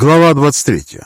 Глава 23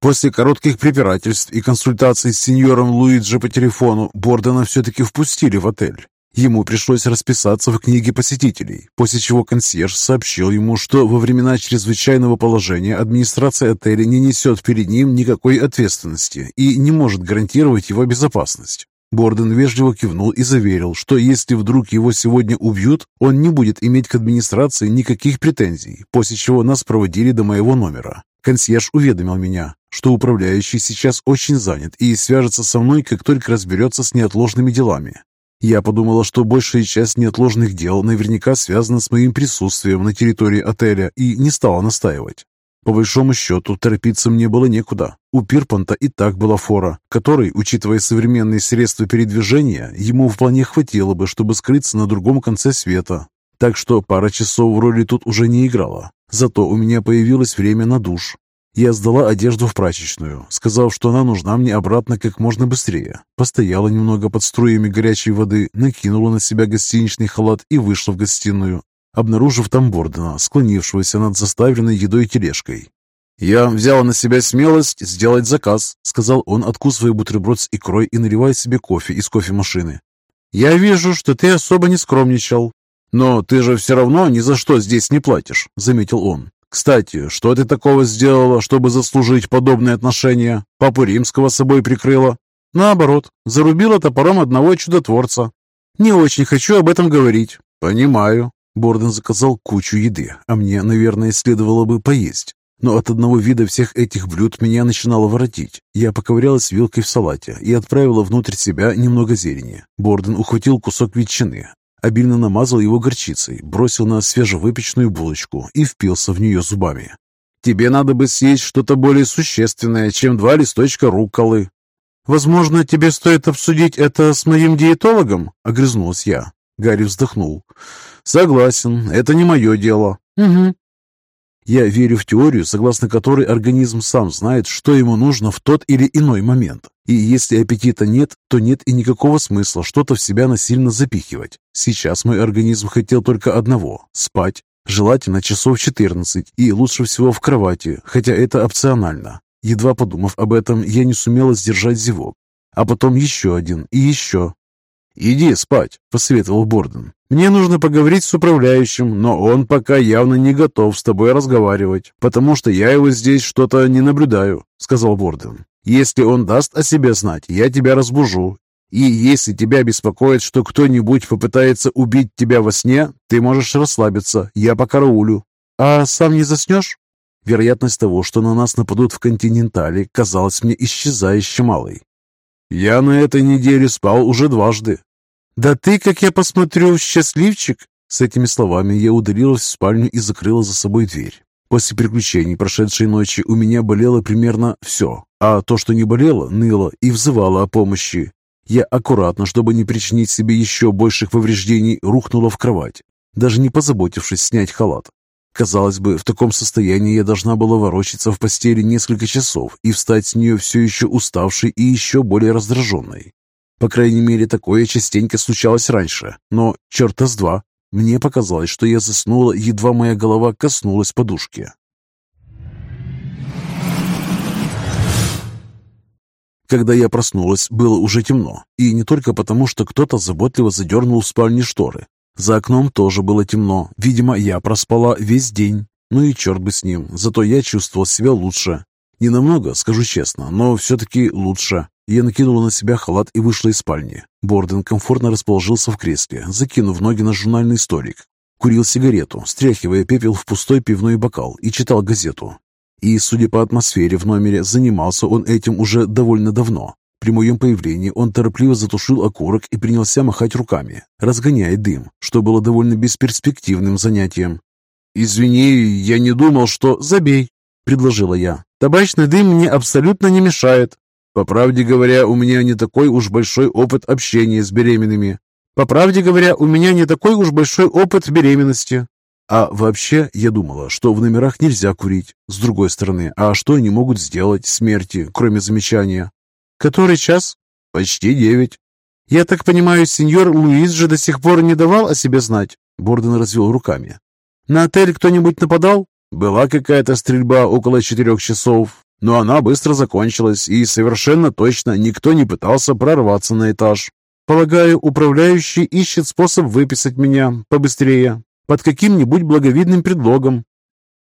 После коротких препирательств и консультаций с сеньором Луиджи по телефону Бордена все-таки впустили в отель. Ему пришлось расписаться в книге посетителей, после чего консьерж сообщил ему, что во времена чрезвычайного положения администрация отеля не несет перед ним никакой ответственности и не может гарантировать его безопасность. Борден вежливо кивнул и заверил, что если вдруг его сегодня убьют, он не будет иметь к администрации никаких претензий, после чего нас проводили до моего номера. Консьерж уведомил меня, что управляющий сейчас очень занят и свяжется со мной, как только разберется с неотложными делами. Я подумала, что большая часть неотложных дел наверняка связана с моим присутствием на территории отеля и не стала настаивать. По большому счету, торопиться мне было некуда. У Пирпанта и так была фора, которой, учитывая современные средства передвижения, ему вполне хватило бы, чтобы скрыться на другом конце света. Так что пара часов в роли тут уже не играла. Зато у меня появилось время на душ, я сдала одежду в прачечную, сказав, что она нужна мне обратно как можно быстрее. Постояла немного под струями горячей воды, накинула на себя гостиничный халат и вышла в гостиную, обнаружив там Бордена, склонившегося над заставленной едой тележкой. «Я взяла на себя смелость сделать заказ», — сказал он, откусывая бутерброд с икрой и наливая себе кофе из кофемашины. «Я вижу, что ты особо не скромничал». «Но ты же все равно ни за что здесь не платишь», — заметил он. Кстати, что ты такого сделала, чтобы заслужить подобные отношения? Папу Римского собой прикрыла? Наоборот, зарубила топором одного чудотворца. Не очень хочу об этом говорить. Понимаю. Борден заказал кучу еды, а мне, наверное, следовало бы поесть. Но от одного вида всех этих блюд меня начинало воротить. Я поковырялась вилкой в салате и отправила внутрь себя немного зелени. Борден ухватил кусок ветчины, обильно намазал его горчицей, бросил на свежевыпечную булочку и впился в нее зубами. «Тебе надо бы съесть что-то более существенное, чем два листочка рукколы». «Возможно, тебе стоит обсудить это с моим диетологом?» — огрызнулась я. Гарри вздохнул. «Согласен, это не мое дело». «Угу. Я верю в теорию, согласно которой организм сам знает, что ему нужно в тот или иной момент. И если аппетита нет, то нет и никакого смысла что-то в себя насильно запихивать. Сейчас мой организм хотел только одного – спать. Желательно часов 14 и лучше всего в кровати, хотя это опционально. Едва подумав об этом, я не сумела сдержать зевок. А потом еще один и еще. «Иди спать», — посоветовал Борден. «Мне нужно поговорить с управляющим, но он пока явно не готов с тобой разговаривать, потому что я его здесь что-то не наблюдаю», — сказал Борден. «Если он даст о себе знать, я тебя разбужу. И если тебя беспокоит, что кто-нибудь попытается убить тебя во сне, ты можешь расслабиться, я по караулю. А сам не заснешь?» Вероятность того, что на нас нападут в континентале, казалась мне исчезающе малой. «Я на этой неделе спал уже дважды». «Да ты, как я посмотрю, счастливчик!» С этими словами я удалилась в спальню и закрыла за собой дверь. После приключений прошедшей ночи у меня болело примерно все, а то, что не болело, ныло и взывало о помощи. Я аккуратно, чтобы не причинить себе еще больших повреждений, рухнула в кровать, даже не позаботившись снять халат. Казалось бы, в таком состоянии я должна была ворочаться в постели несколько часов и встать с нее все еще уставшей и еще более раздраженной. По крайней мере, такое частенько случалось раньше, но черта с два. Мне показалось, что я заснула, едва моя голова коснулась подушки. Когда я проснулась, было уже темно, и не только потому, что кто-то заботливо задернул в спальне шторы, за окном тоже было темно. Видимо, я проспала весь день. Ну и черт бы с ним, зато я чувствовал себя лучше. Не намного, скажу честно, но все-таки лучше. Я накинула на себя халат и вышла из спальни. Борден комфортно расположился в кресле, закинув ноги на журнальный столик. Курил сигарету, стряхивая пепел в пустой пивной бокал и читал газету. И, судя по атмосфере в номере, занимался он этим уже довольно давно. При моем появлении он торопливо затушил окурок и принялся махать руками, разгоняя дым, что было довольно бесперспективным занятием. «Извини, я не думал, что...» «Забей», — предложила я. «Табачный дым мне абсолютно не мешает. По правде говоря, у меня не такой уж большой опыт общения с беременными. По правде говоря, у меня не такой уж большой опыт беременности. А вообще, я думала, что в номерах нельзя курить. С другой стороны, а что они могут сделать смерти, кроме замечания? «Который час?» «Почти девять». «Я так понимаю, сеньор Луис же до сих пор не давал о себе знать?» Борден развел руками. «На отель кто-нибудь нападал?» «Была какая-то стрельба около четырех часов, но она быстро закончилась, и совершенно точно никто не пытался прорваться на этаж. Полагаю, управляющий ищет способ выписать меня побыстрее, под каким-нибудь благовидным предлогом».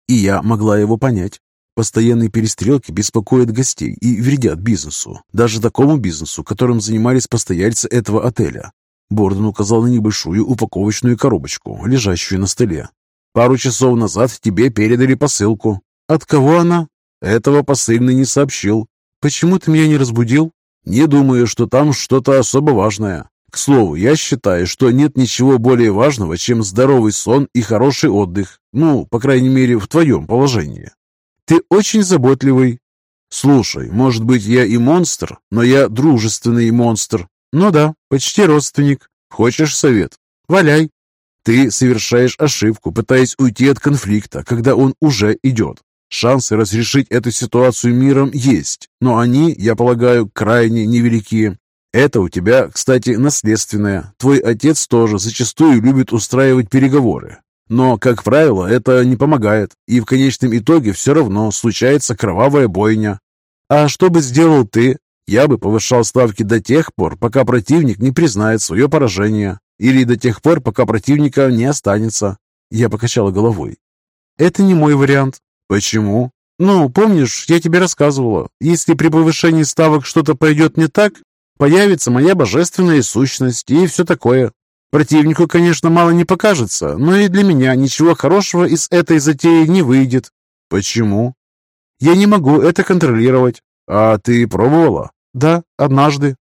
И я могла его понять. Постоянные перестрелки беспокоят гостей и вредят бизнесу, даже такому бизнесу, которым занимались постояльцы этого отеля. Борден указал на небольшую упаковочную коробочку, лежащую на столе. «Пару часов назад тебе передали посылку». «От кого она?» «Этого посыльный не сообщил». «Почему ты меня не разбудил?» «Не думаю, что там что-то особо важное. К слову, я считаю, что нет ничего более важного, чем здоровый сон и хороший отдых. Ну, по крайней мере, в твоем положении. Ты очень заботливый. Слушай, может быть, я и монстр, но я дружественный монстр. Ну да, почти родственник. Хочешь совет? Валяй. Ты совершаешь ошибку, пытаясь уйти от конфликта, когда он уже идет. Шансы разрешить эту ситуацию миром есть, но они, я полагаю, крайне невелики. Это у тебя, кстати, наследственное. Твой отец тоже зачастую любит устраивать переговоры. Но, как правило, это не помогает, и в конечном итоге все равно случается кровавая бойня. А что бы сделал ты? Я бы повышал ставки до тех пор, пока противник не признает свое поражение, или до тех пор, пока противника не останется. Я покачала головой. Это не мой вариант. Почему? Ну, помнишь, я тебе рассказывала, если при повышении ставок что-то пойдет не так, появится моя божественная сущность и все такое. Противнику, конечно, мало не покажется, но и для меня ничего хорошего из этой затеи не выйдет. Почему? Я не могу это контролировать. А ты пробовала? Да, однажды.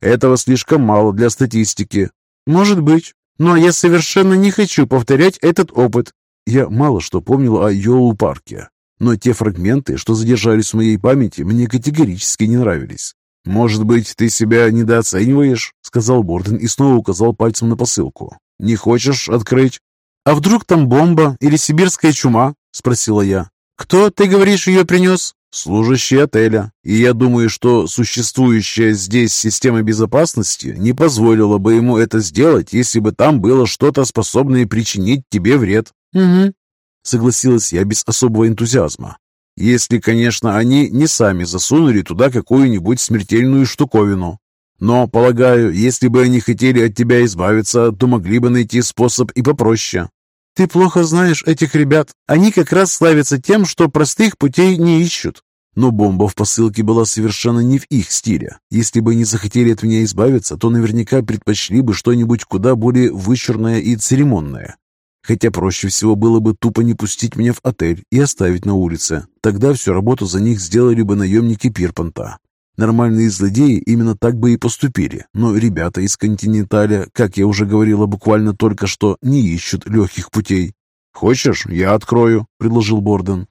Этого слишком мало для статистики. Может быть. Но я совершенно не хочу повторять этот опыт. Я мало что помнил о Йоу-парке, но те фрагменты, что задержались в моей памяти, мне категорически не нравились. «Может быть, ты себя недооцениваешь?» — сказал Борден и снова указал пальцем на посылку. «Не хочешь открыть?» «А вдруг там бомба или сибирская чума?» — спросила я. «Кто, ты говоришь, ее принес?» «Служащий отеля. И я думаю, что существующая здесь система безопасности не позволила бы ему это сделать, если бы там было что-то, способное причинить тебе вред». «Угу», — согласилась я без особого энтузиазма. Если, конечно, они не сами засунули туда какую-нибудь смертельную штуковину. Но, полагаю, если бы они хотели от тебя избавиться, то могли бы найти способ и попроще. Ты плохо знаешь этих ребят. Они как раз славятся тем, что простых путей не ищут. Но бомба в посылке была совершенно не в их стиле. Если бы они захотели от меня избавиться, то наверняка предпочли бы что-нибудь куда более вычурное и церемонное. Хотя проще всего было бы тупо не пустить меня в отель и оставить на улице. Тогда всю работу за них сделали бы наемники Пирпанта. Нормальные злодеи именно так бы и поступили, но ребята из «Континенталя», как я уже говорила буквально только что, не ищут легких путей. «Хочешь, я открою», — предложил Борден.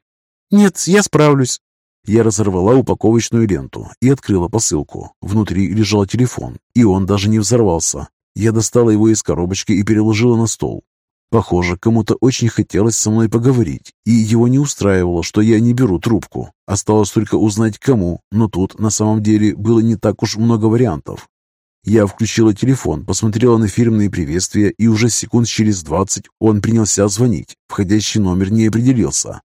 «Нет, я справлюсь». Я разорвала упаковочную ленту и открыла посылку. Внутри лежал телефон, и он даже не взорвался. Я достала его из коробочки и переложила на стол. Похоже, кому-то очень хотелось со мной поговорить, и его не устраивало, что я не беру трубку. Осталось только узнать, кому, но тут на самом деле было не так уж много вариантов. Я включила телефон, посмотрела на фирменные приветствия, и уже секунд через двадцать он принялся звонить. Входящий номер не определился.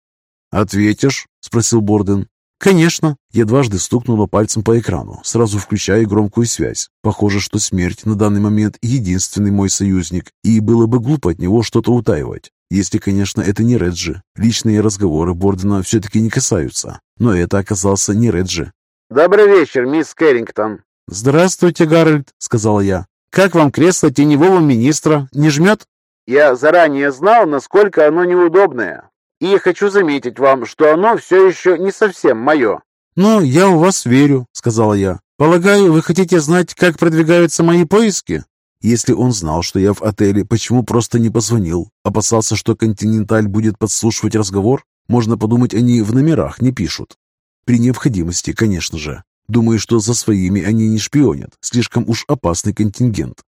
«Ответишь?» – спросил Борден. «Конечно!» Я дважды стукнула пальцем по экрану, сразу включая громкую связь. Похоже, что смерть на данный момент единственный мой союзник, и было бы глупо от него что-то утаивать. Если, конечно, это не Реджи. Личные разговоры Бордена все-таки не касаются. Но это оказался не Реджи. «Добрый вечер, мисс Кэррингтон!» «Здравствуйте, Гарольд!» — сказала я. «Как вам кресло теневого министра? Не жмет?» «Я заранее знал, насколько оно неудобное. И хочу заметить вам, что оно все еще не совсем мое». «Ну, я у вас верю», — сказала я. «Полагаю, вы хотите знать, как продвигаются мои поиски?» Если он знал, что я в отеле, почему просто не позвонил? Опасался, что «Континенталь» будет подслушивать разговор? Можно подумать, они в номерах не пишут. При необходимости, конечно же. Думаю, что за своими они не шпионят. Слишком уж опасный контингент.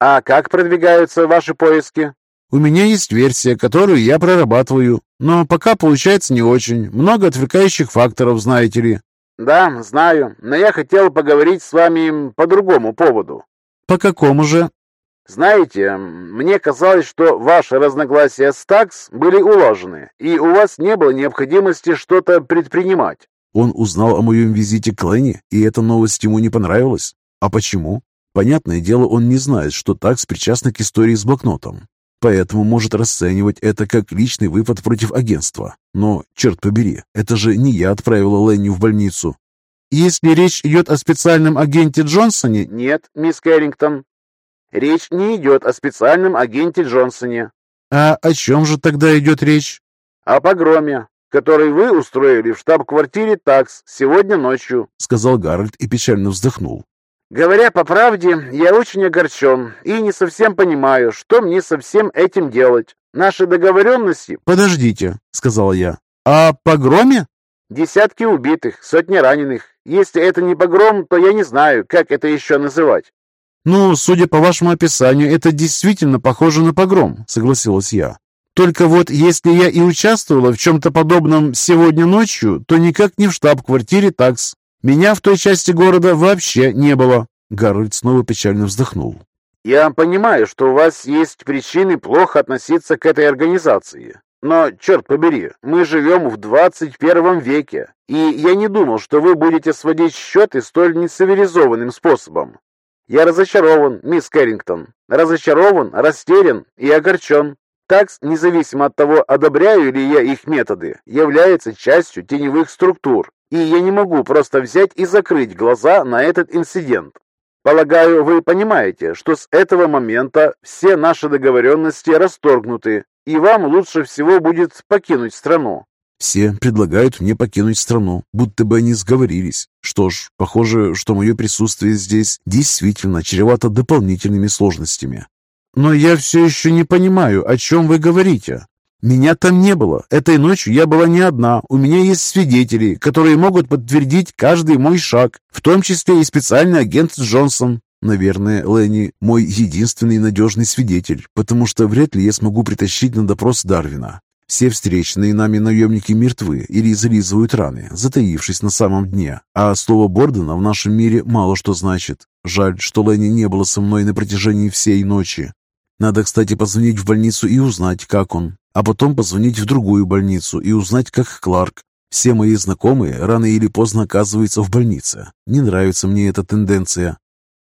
«А как продвигаются ваши поиски?» У меня есть версия, которую я прорабатываю, но пока получается не очень. Много отвлекающих факторов, знаете ли. Да, знаю, но я хотел поговорить с вами по другому поводу. по какому же?» «Знаете, мне казалось, что ваши разногласия с ТАКС были улажены, и у вас не было необходимости что-то предпринимать». Он узнал о моем визите к Лене, и эта новость ему не понравилась. А почему? Понятное дело, он не знает, что ТАКС причастна к истории с блокнотом. Поэтому может расценивать это как личный выпад против агентства. Но, черт побери, это же не я отправила Ленни в больницу. Если речь идет о специальном агенте Джонсоне... Нет, мисс Кэррингтон, Речь не идет о специальном агенте Джонсоне. А о чем же тогда идет речь? О погроме, который вы устроили в штаб-квартире ТАКС сегодня ночью, сказал Гарольд и печально вздохнул. Говоря по правде, я очень огорчен и не совсем понимаю, что мне со всем этим делать. Наши договоренности... Подождите, сказал я. О погроме? Десятки убитых, сотни раненых. Если это не погром, то я не знаю, как это еще называть. «Ну, судя по вашему описанию, это действительно похоже на погром», — согласилась я. «Только вот если я и участвовала в чем-то подобном сегодня ночью, то никак не в штаб-квартире ТАКС. Меня в той части города вообще не было». Гарольд снова печально вздохнул. «Я понимаю, что у вас есть причины плохо относиться к этой организации. Но, черт побери, мы живем в 21 веке, и я не думал, что вы будете сводить счеты столь нецивилизованным способом. Я разочарован, мисс Кэррингтон. Разочарован, растерян и огорчен. Такс, независимо от того, одобряю ли я их методы, является частью теневых структур, и я не могу просто взять и закрыть глаза на этот инцидент. Полагаю, вы понимаете, что с этого момента все наши договоренности расторгнуты, и вам лучше всего будет покинуть страну. Все предлагают мне покинуть страну, будто бы они сговорились. Что ж, похоже, что мое присутствие здесь действительно чревато дополнительными сложностями. Но я все еще не понимаю, о чем вы говорите. Меня там не было. Этой ночью я была не одна. У меня есть свидетели, которые могут подтвердить каждый мой шаг, в том числе и специальный агент Джонсон. Наверное, Ленни мой единственный надежный свидетель, потому что вряд ли я смогу притащить на допрос Дарвина. Все встреченные нами наемники мертвы или зализывают раны, затаившись на самом дне, а слово Бордена в нашем мире мало что значит. Жаль, что Ленни не было со мной на протяжении всей ночи. Надо, кстати, позвонить в больницу и узнать, как он, а потом позвонить в другую больницу и узнать, как Кларк. Все мои знакомые рано или поздно оказываются в больнице. Не нравится мне эта тенденция.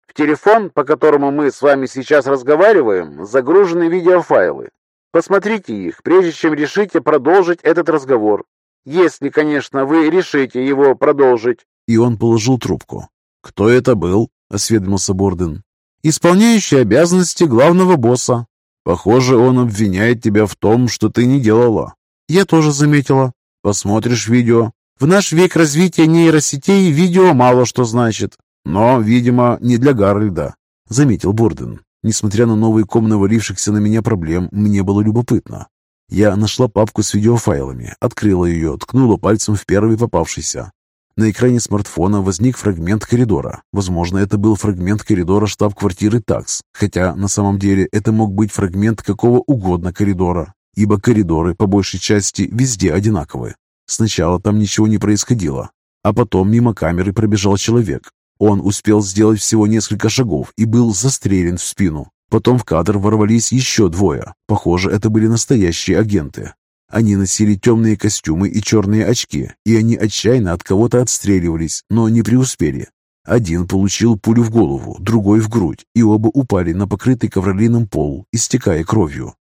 В телефон, по которому мы с вами сейчас разговариваем, загружены видеофайлы. Посмотрите их, прежде чем решите продолжить этот разговор. Если, конечно, вы решите его продолжить. И он положил трубку. «Кто это был?» — осведомился Борден. «Исполняющий обязанности главного босса». «Похоже, он обвиняет тебя в том, что ты не делала». «Я тоже заметила». «Посмотришь видео?» «В наш век развития нейросетей видео мало что значит». «Но, видимо, не для Гарольда», — заметил Борден. Несмотря на новый ком навалившихся на меня проблем, мне было любопытно. Я нашла папку с видеофайлами, открыла ее, ткнула пальцем в первый попавшийся. На экране смартфона возник фрагмент коридора. Возможно, это был фрагмент коридора штаб-квартиры ТАКС, хотя на самом деле это мог быть фрагмент какого угодно коридора, ибо коридоры, по большей части, везде одинаковые. Сначала там ничего не происходило, а потом мимо камеры пробежал человек, он успел сделать всего несколько шагов и был застрелен в спину. Потом в кадр ворвались еще двое. Похоже, это были настоящие агенты. Они носили темные костюмы и черные очки, и они отчаянно от кого-то отстреливались, но не преуспели. Один получил пулю в голову, другой в грудь, и оба упали на покрытый ковролином пол, истекая кровью.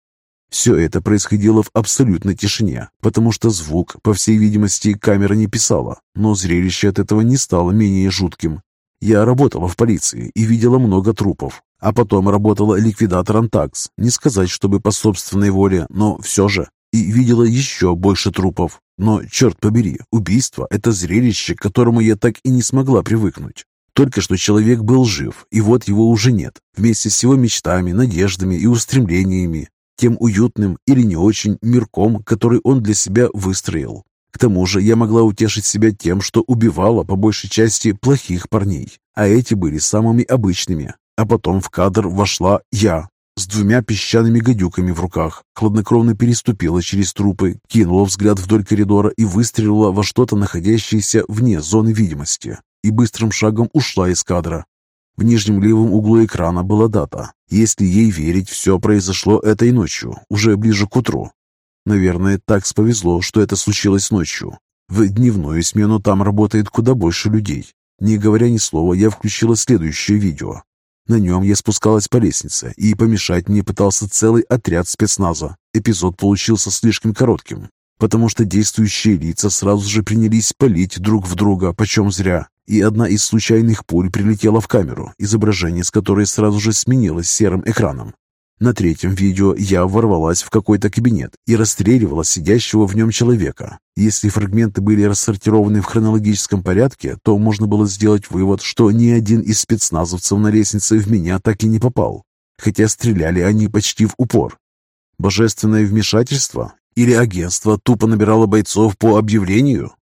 Все это происходило в абсолютной тишине, потому что звук, по всей видимости, камера не писала, но зрелище от этого не стало менее жутким. Я работала в полиции и видела много трупов, а потом работала ликвидатором ТАКС. Не сказать, чтобы по собственной воле, но все же. И видела еще больше трупов. Но, черт побери, убийство – это зрелище, к которому я так и не смогла привыкнуть. Только что человек был жив, и вот его уже нет, вместе с его мечтами, надеждами и устремлениями, тем уютным или не очень мирком, который он для себя выстроил. К тому же я могла утешить себя тем, что убивала по большей части плохих парней, а эти были самыми обычными. А потом в кадр вошла я с двумя песчаными гадюками в руках, хладнокровно переступила через трупы, кинула взгляд вдоль коридора и выстрелила во что-то, находящееся вне зоны видимости, и быстрым шагом ушла из кадра. В нижнем левом углу экрана была дата. Если ей верить, все произошло этой ночью, уже ближе к утру. Наверное, так повезло, что это случилось ночью. В дневную смену там работает куда больше людей. Не говоря ни слова, я включила следующее видео. На нем я спускалась по лестнице, и помешать мне пытался целый отряд спецназа. Эпизод получился слишком коротким, потому что действующие лица сразу же принялись палить друг в друга, почем зря. И одна из случайных пуль прилетела в камеру, изображение с которой сразу же сменилось серым экраном. На третьем видео я ворвалась в какой-то кабинет и расстреливала сидящего в нем человека. Если фрагменты были рассортированы в хронологическом порядке, то можно было сделать вывод, что ни один из спецназовцев на лестнице в меня так и не попал. Хотя стреляли они почти в упор. Божественное вмешательство? Или агентство тупо набирало бойцов по объявлению?